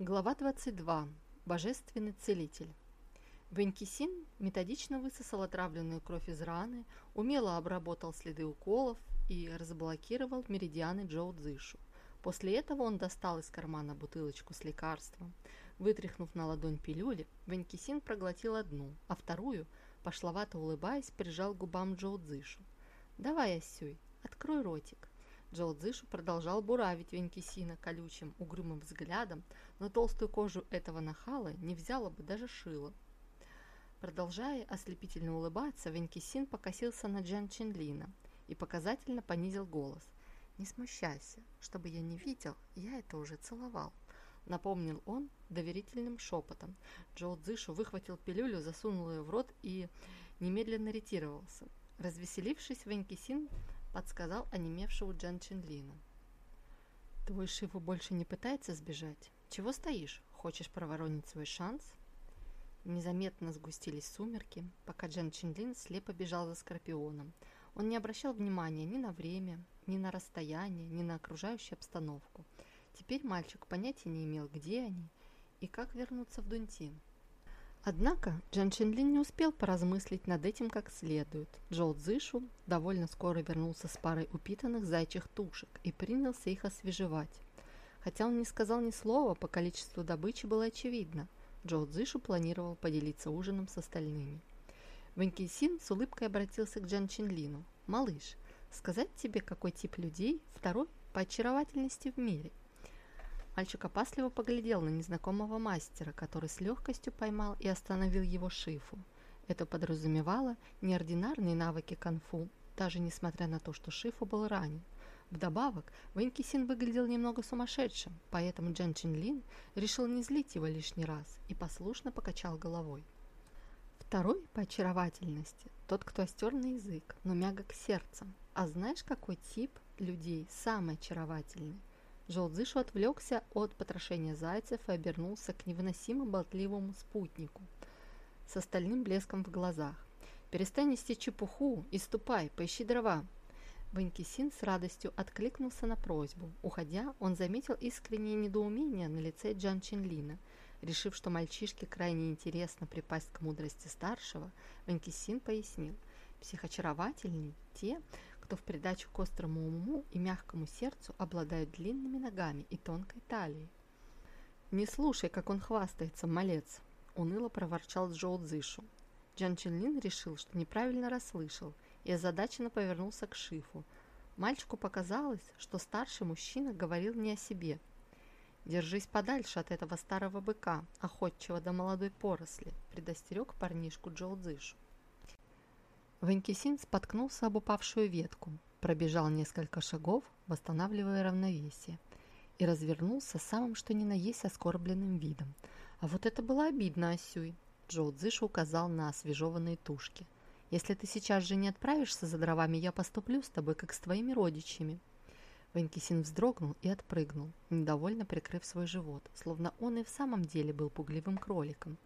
Глава 22. Божественный целитель. Венкисин методично высосал отравленную кровь из раны, умело обработал следы уколов и разблокировал меридианы Джоу Цзышу. После этого он достал из кармана бутылочку с лекарством. Вытряхнув на ладонь пилюли, Венкисин проглотил одну, а вторую, пошловато улыбаясь, прижал к губам Джоу Цзышу. «Давай, Асюй, открой ротик». Джоу Цзышу продолжал буравить Венкисина колючим, угрюмым взглядом, но толстую кожу этого нахала не взяла бы даже шило. Продолжая ослепительно улыбаться, Венкисин покосился на Джан Чинлина и показательно понизил голос. «Не смущайся, чтобы я не видел, я это уже целовал», — напомнил он доверительным шепотом. Джоу Цзышу выхватил пилюлю, засунул ее в рот и немедленно ретировался. Развеселившись, Венкисин подсказал онемевшему Джан Чинлину. «Твой Шифу больше не пытается сбежать? Чего стоишь? Хочешь проворонить свой шанс?» Незаметно сгустились сумерки, пока Джан Чинлин слепо бежал за Скорпионом. Он не обращал внимания ни на время, ни на расстояние, ни на окружающую обстановку. Теперь мальчик понятия не имел, где они и как вернуться в Дунтин. Однако Джан Чинлин не успел поразмыслить над этим как следует. Джоу Цзышу довольно скоро вернулся с парой упитанных зайчих тушек и принялся их освежевать. Хотя он не сказал ни слова, по количеству добычи было очевидно. Джоу Цзышу планировал поделиться ужином с остальными. Ванькисин с улыбкой обратился к Джан Чинлину. «Малыш, сказать тебе, какой тип людей второй по очаровательности в мире – Мальчик опасливо поглядел на незнакомого мастера, который с легкостью поймал и остановил его шифу. Это подразумевало неординарные навыки конфу, даже несмотря на то, что Шифу был ранен. Вдобавок, Вэнь выглядел немного сумасшедшим, поэтому Джан Чин Лин решил не злить его лишний раз и послушно покачал головой. Второй по очаровательности – тот, кто остер на язык, но мягок сердцем. А знаешь, какой тип людей самый очаровательный? Желдзышу отвлекся от потрошения зайцев и обернулся к невыносимо болтливому спутнику с остальным блеском в глазах. «Перестань нести чепуху и ступай, поищи дрова!» Ванькисин с радостью откликнулся на просьбу. Уходя, он заметил искреннее недоумение на лице Джан Чинлина. Решив, что мальчишке крайне интересно припасть к мудрости старшего, Ванькисин пояснил. Психочаровательней те, кто в придачу к острому уму и мягкому сердцу обладают длинными ногами и тонкой талией. «Не слушай, как он хвастается, малец!» – уныло проворчал Джоу Цзышу. Джан Чинлин решил, что неправильно расслышал, и озадаченно повернулся к Шифу. Мальчику показалось, что старший мужчина говорил не о себе. «Держись подальше от этого старого быка, охотчего до молодой поросли», – предостерег парнишку Джоу Цзышу. Ванькисин споткнулся об упавшую ветку, пробежал несколько шагов, восстанавливая равновесие, и развернулся самым что ни на есть оскорбленным видом. А вот это было обидно, Асюй. Джоу Цзыш указал на освежеванные тушки. «Если ты сейчас же не отправишься за дровами, я поступлю с тобой, как с твоими родичами». Ванькисин вздрогнул и отпрыгнул, недовольно прикрыв свой живот, словно он и в самом деле был пугливым кроликом.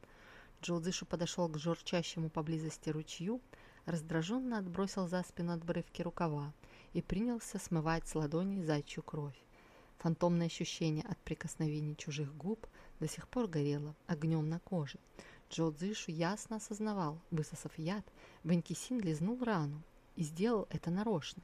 Джоу Цзышу подошел к журчащему поблизости ручью, раздраженно отбросил за спину отбрывки рукава и принялся смывать с ладони зайчью кровь. Фантомное ощущение от прикосновений чужих губ до сих пор горело огнем на коже. Джо Цзишу ясно осознавал, высосав яд, Ванькисин лизнул рану и сделал это нарочно.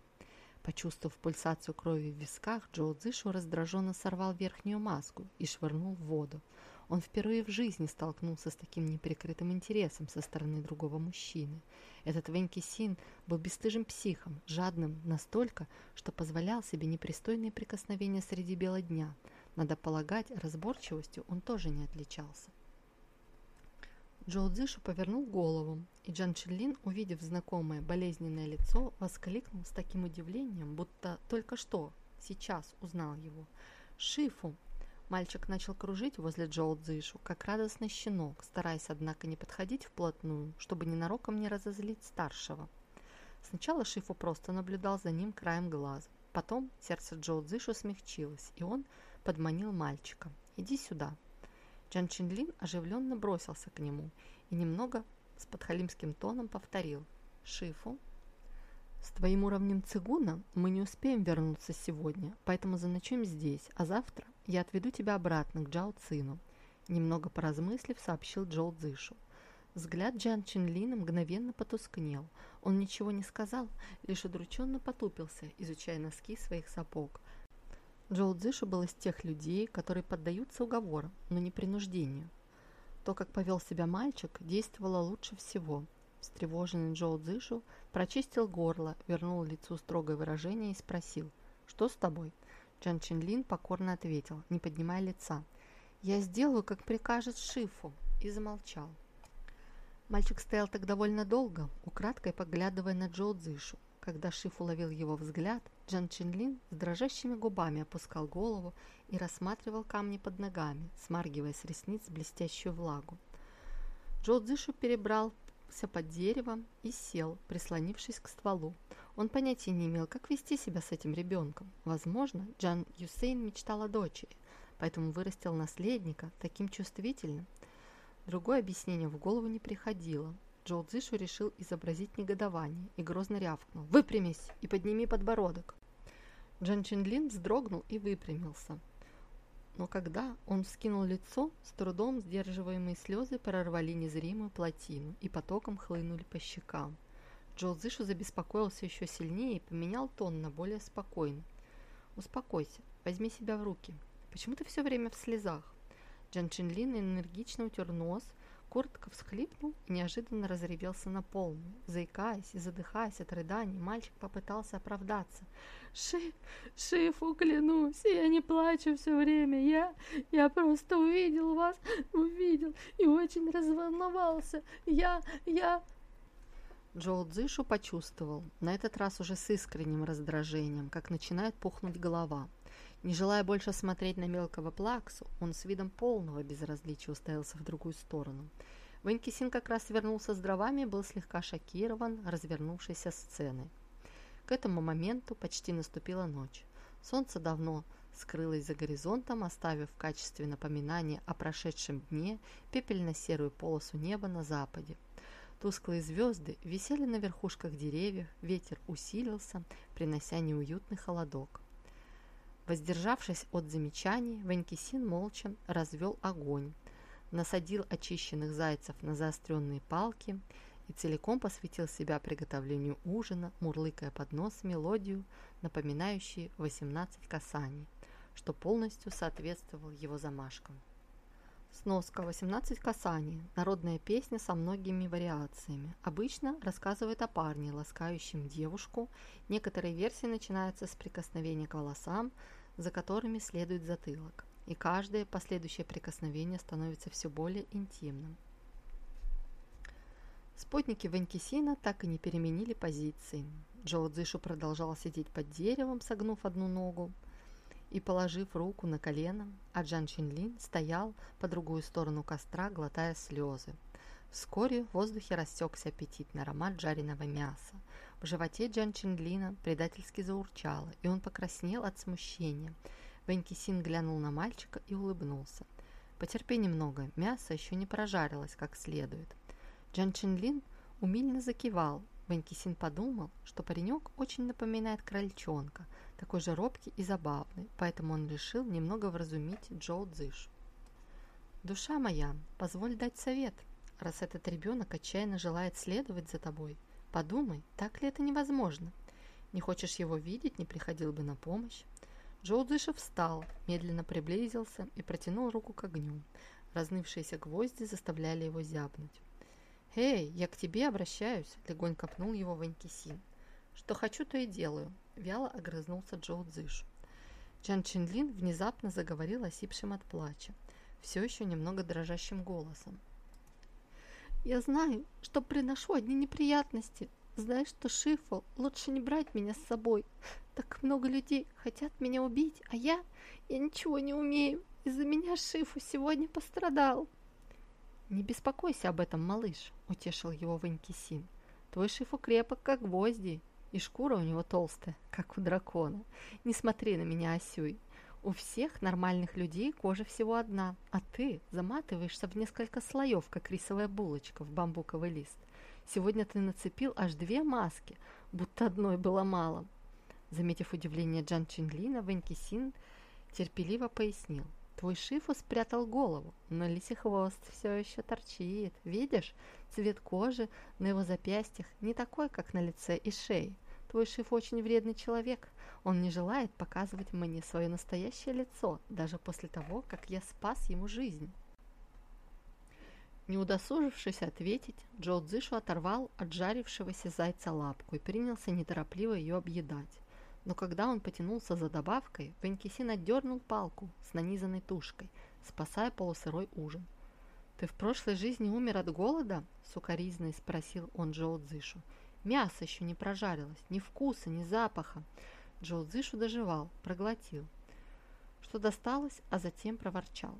Почувствовав пульсацию крови в висках, Джо Цзишу раздраженно сорвал верхнюю маску и швырнул в воду. Он впервые в жизни столкнулся с таким неприкрытым интересом со стороны другого мужчины. Этот Венки Син был бесстыжим психом, жадным настолько, что позволял себе непристойные прикосновения среди бела дня. Надо полагать, разборчивостью он тоже не отличался. Джоу Цзышу повернул голову, и Джан Чинлин, увидев знакомое болезненное лицо, воскликнул с таким удивлением, будто только что, сейчас узнал его. «Шифу!» Мальчик начал кружить возле Джоу Цзышу, как радостный щенок, стараясь, однако, не подходить вплотную, чтобы ненароком не разозлить старшего. Сначала Шифу просто наблюдал за ним краем глаза. Потом сердце Джоу Цзышу смягчилось, и он подманил мальчика. «Иди сюда». Джан Чинлин оживленно бросился к нему и немного с подхалимским тоном повторил. «Шифу, с твоим уровнем цигуна мы не успеем вернуться сегодня, поэтому заночуем здесь, а завтра я отведу тебя обратно к Джао Цину», немного поразмыслив, сообщил Джоу Цзышу. Взгляд Джан Чинлина мгновенно потускнел. Он ничего не сказал, лишь удрученно потупился, изучая носки своих сапог. Джоу Цзышу был из тех людей, которые поддаются уговорам, но не принуждению. То, как повел себя мальчик, действовало лучше всего. Встревоженный Джоу Цзышу прочистил горло, вернул лицу строгое выражение и спросил, «Что с тобой?» Джан Чинлин покорно ответил, не поднимая лица, «Я сделаю, как прикажет Шифу», и замолчал. Мальчик стоял так довольно долго, украдкой поглядывая на Джоу Цзышу. Когда Шиф уловил его взгляд, Джан Чинлин с дрожащими губами опускал голову и рассматривал камни под ногами, смаргивая с ресниц блестящую влагу. Джоу Цзышу перебрался под деревом и сел, прислонившись к стволу. Он понятия не имел, как вести себя с этим ребенком. Возможно, Джан Юсейн мечтал о дочери, поэтому вырастил наследника таким чувствительным, Другое объяснение в голову не приходило. Джоу Цзишу решил изобразить негодование и грозно рявкнул. «Выпрямись и подними подбородок!» Джан Чинлин вздрогнул и выпрямился. Но когда он вскинул лицо, с трудом сдерживаемые слезы прорвали незримую плотину и потоком хлынули по щекам. Джоу Цзишу забеспокоился еще сильнее и поменял тон на более спокойный. «Успокойся, возьми себя в руки. Почему ты все время в слезах? Джан Чинлин энергично утер нос, коротко всхлипнул и неожиданно разревелся на полную. Заикаясь и задыхаясь от рыданий, мальчик попытался оправдаться. «Шиф, Шифу, клянусь, я не плачу все время, я, я просто увидел вас, увидел и очень разволновался. Я, я...» Джоу Цзышу почувствовал, на этот раз уже с искренним раздражением, как начинает пухнуть голова. Не желая больше смотреть на мелкого плаксу, он с видом полного безразличия уставился в другую сторону. Ванькисин как раз вернулся с дровами и был слегка шокирован развернувшейся сценой. К этому моменту почти наступила ночь. Солнце давно скрылось за горизонтом, оставив в качестве напоминания о прошедшем дне пепельно-серую полосу неба на западе. Тусклые звезды висели на верхушках деревьев, ветер усилился, принося неуютный холодок. Воздержавшись от замечаний, Ванькисин молча развел огонь, насадил очищенных зайцев на заостренные палки и целиком посвятил себя приготовлению ужина, мурлыкая под нос мелодию, напоминающую 18 касаний, что полностью соответствовал его замашкам. Сноска 18 касаний. Народная песня со многими вариациями. Обычно рассказывает о парне, ласкающем девушку. Некоторые версии начинаются с прикосновения к волосам, за которыми следует затылок. И каждое последующее прикосновение становится все более интимным. Спутники Ванькисина так и не переменили позиции. Джоу Цзишу продолжал сидеть под деревом, согнув одну ногу, и положив руку на колено, а Джан Чинлин стоял по другую сторону костра, глотая слезы. Вскоре в воздухе растекся аппетитный аромат жареного мяса. В животе Джан Чинлина предательски заурчало, и он покраснел от смущения. Венкисин глянул на мальчика и улыбнулся. «Потерпи немного, мясо еще не прожарилось как следует». Джан Чинлин умильно закивал. Венкисин подумал, что паренек очень напоминает крольчонка – такой же робкий и забавный, поэтому он решил немного вразумить Джоу Цзыш. «Душа моя, позволь дать совет, раз этот ребенок отчаянно желает следовать за тобой. Подумай, так ли это невозможно? Не хочешь его видеть, не приходил бы на помощь?» Джоу Цзыша встал, медленно приблизился и протянул руку к огню. Разнывшиеся гвозди заставляли его зябнуть. «Эй, я к тебе обращаюсь!» – легонько пнул его Ванькисин. «Что хочу, то и делаю. Вяло огрызнулся Джоу Цзыш. Чан Чинлин внезапно заговорил осипшим от плача, все еще немного дрожащим голосом. «Я знаю, что приношу одни неприятности. Знаю, что Шифу лучше не брать меня с собой. Так много людей хотят меня убить, а я... Я ничего не умею. Из-за меня Шифу сегодня пострадал». «Не беспокойся об этом, малыш», — утешил его Ванькисин. «Твой Шифу крепок, как гвозди, и шкура у него толстая, как у дракона. Не смотри на меня, Асюй. У всех нормальных людей кожа всего одна, а ты заматываешься в несколько слоев, как рисовая булочка в бамбуковый лист. Сегодня ты нацепил аж две маски, будто одной было мало. Заметив удивление Джан Чинлина, Вэнь Кисин терпеливо пояснил. Твой шифу спрятал голову, но лисий хвост все еще торчит. Видишь, цвет кожи на его запястьях не такой, как на лице и шее. Твой шиф очень вредный человек. Он не желает показывать мне свое настоящее лицо, даже после того, как я спас ему жизнь. Не удосужившись ответить, Джо Цзышу оторвал от жарившегося зайца лапку и принялся неторопливо ее объедать. Но когда он потянулся за добавкой, Венкисин отдернул палку с нанизанной тушкой, спасая полусырой ужин. «Ты в прошлой жизни умер от голода?» — сукоризной спросил он Джоу Цзышу. «Мясо еще не прожарилось, ни вкуса, ни запаха». Джоу Цзышу доживал, проглотил, что досталось, а затем проворчал.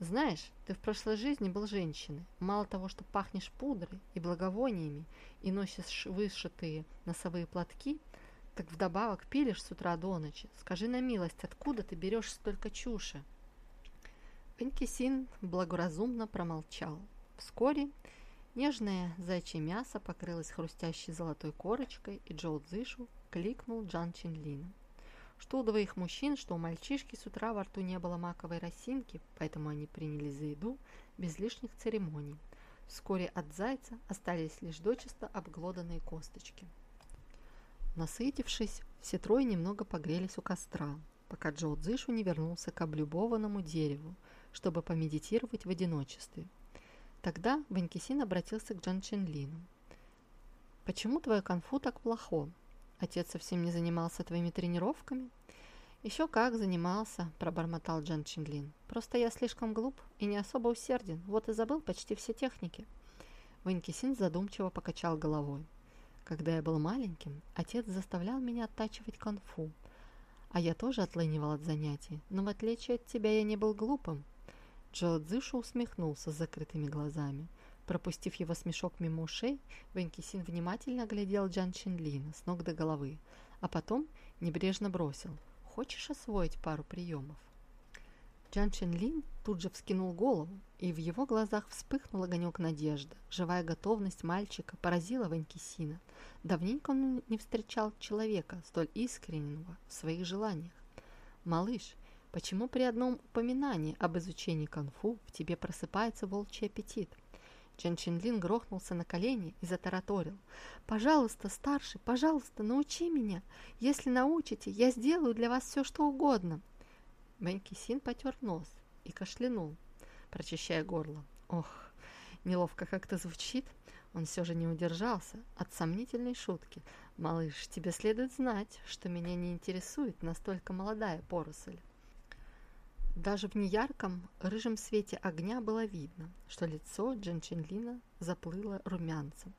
Знаешь, ты в прошлой жизни был женщиной. Мало того, что пахнешь пудрой и благовониями и носишь вышитые носовые платки, так вдобавок пилишь с утра до ночи. Скажи на милость, откуда ты берешь столько чуши? Пенкисин благоразумно промолчал. Вскоре нежное зайчье мясо покрылось хрустящей золотой корочкой, и Джоу Цзышу кликнул Джан Чинлина. Что у двоих мужчин, что у мальчишки с утра во рту не было маковой росинки, поэтому они приняли за еду без лишних церемоний. Вскоре от зайца остались лишь дочисто обглоданные косточки. Насытившись, все трое немного погрелись у костра, пока Джо Цзышу не вернулся к облюбованному дереву, чтобы помедитировать в одиночестве. Тогда Ванькисин обратился к Джан Ченлину. «Почему твое конфу так плохо? Отец совсем не занимался твоими тренировками?» «Еще как занимался», – пробормотал Джан Чинлин. «Просто я слишком глуп и не особо усерден, вот и забыл почти все техники». Ванькисин задумчиво покачал головой. Когда я был маленьким, отец заставлял меня оттачивать конфу, а я тоже отлынивал от занятий, но в отличие от тебя я не был глупым. Джо Цзышу усмехнулся с закрытыми глазами. Пропустив его смешок мимо ушей, Венкисин внимательно оглядел Джан Чинлина с ног до головы, а потом небрежно бросил «Хочешь освоить пару приемов?» Джан Ченлин тут же вскинул голову, и в его глазах вспыхнул огонек надежды. Живая готовность мальчика поразила Ванькисина. Давненько он не встречал человека, столь искреннего в своих желаниях. «Малыш, почему при одном упоминании об изучении конфу в тебе просыпается волчий аппетит?» Чен Чинлин грохнулся на колени и затараторил. «Пожалуйста, старший, пожалуйста, научи меня. Если научите, я сделаю для вас все, что угодно». Мэнки Син потер нос и кашлянул, прочищая горло. Ох, неловко как-то звучит. Он все же не удержался от сомнительной шутки. «Малыш, тебе следует знать, что меня не интересует настолько молодая поросль». Даже в неярком рыжем свете огня было видно, что лицо Джан Чинлина заплыло румянцем.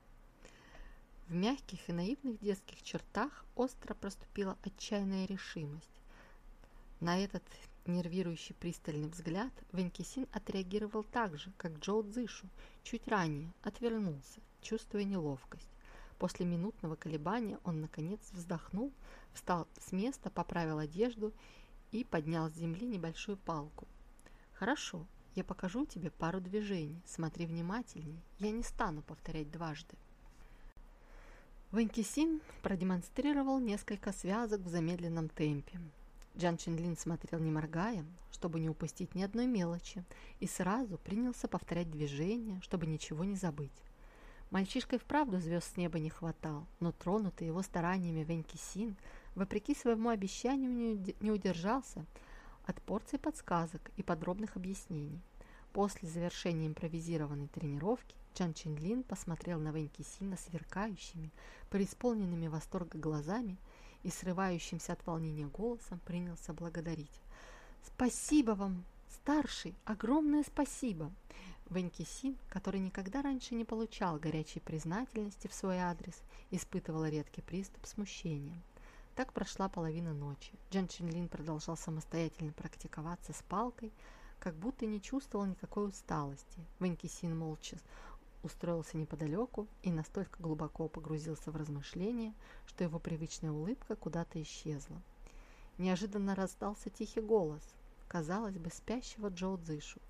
В мягких и наивных детских чертах остро проступила отчаянная решимость. На этот нервирующий пристальный взгляд Венкисин отреагировал так же, как Джоу Цзышу, чуть ранее отвернулся, чувствуя неловкость. После минутного колебания он, наконец, вздохнул, встал с места, поправил одежду и поднял с земли небольшую палку. «Хорошо, я покажу тебе пару движений. Смотри внимательнее, я не стану повторять дважды». Ванькисин продемонстрировал несколько связок в замедленном темпе. Джан Чинлин смотрел не моргая, чтобы не упустить ни одной мелочи, и сразу принялся повторять движения, чтобы ничего не забыть. Мальчишка и вправду звезд с неба не хватал, но тронутый его стараниями Венки Син, вопреки своему обещанию, не удержался от порции подсказок и подробных объяснений. После завершения импровизированной тренировки Чан Чинлин посмотрел на Венки Сина сверкающими, преисполненными восторга глазами и срывающимся от волнения голосом принялся благодарить. «Спасибо вам, старший, огромное спасибо!» Ванькисин, который никогда раньше не получал горячей признательности в свой адрес, испытывал редкий приступ смущения. Так прошла половина ночи. Джан Чинлин продолжал самостоятельно практиковаться с палкой, как будто не чувствовал никакой усталости. Ванькисин молча устроился неподалеку и настолько глубоко погрузился в размышления, что его привычная улыбка куда-то исчезла. Неожиданно раздался тихий голос, казалось бы, спящего Джоу Цзышу.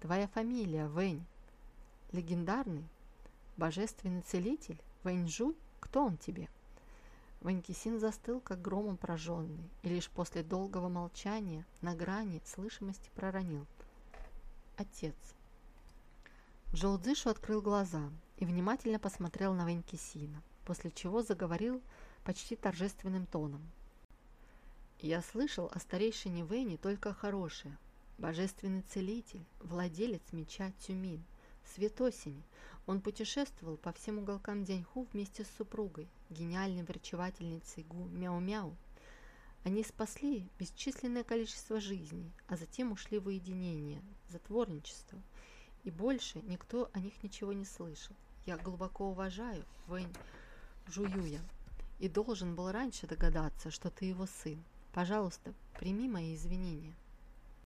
«Твоя фамилия, Вэнь. Легендарный? Божественный целитель? Вэнь Жуй? Кто он тебе?» Ванькисин застыл, как громом пораженный, и лишь после долгого молчания на грани слышимости проронил. Отец. Джоудзишу открыл глаза и внимательно посмотрел на Ванькисина, после чего заговорил почти торжественным тоном. «Я слышал о старейшине Вэне только хорошее. Божественный целитель, владелец меча Тюмин, свет осени. Он путешествовал по всем уголкам Дяньху вместе с супругой, гениальной врачевательницей Гу Мяу-Мяу. Они спасли бесчисленное количество жизней, а затем ушли в уединение, затворничество. И больше никто о них ничего не слышал. Я глубоко уважаю Вэнь Жуюя и должен был раньше догадаться, что ты его сын. Пожалуйста, прими мои извинения.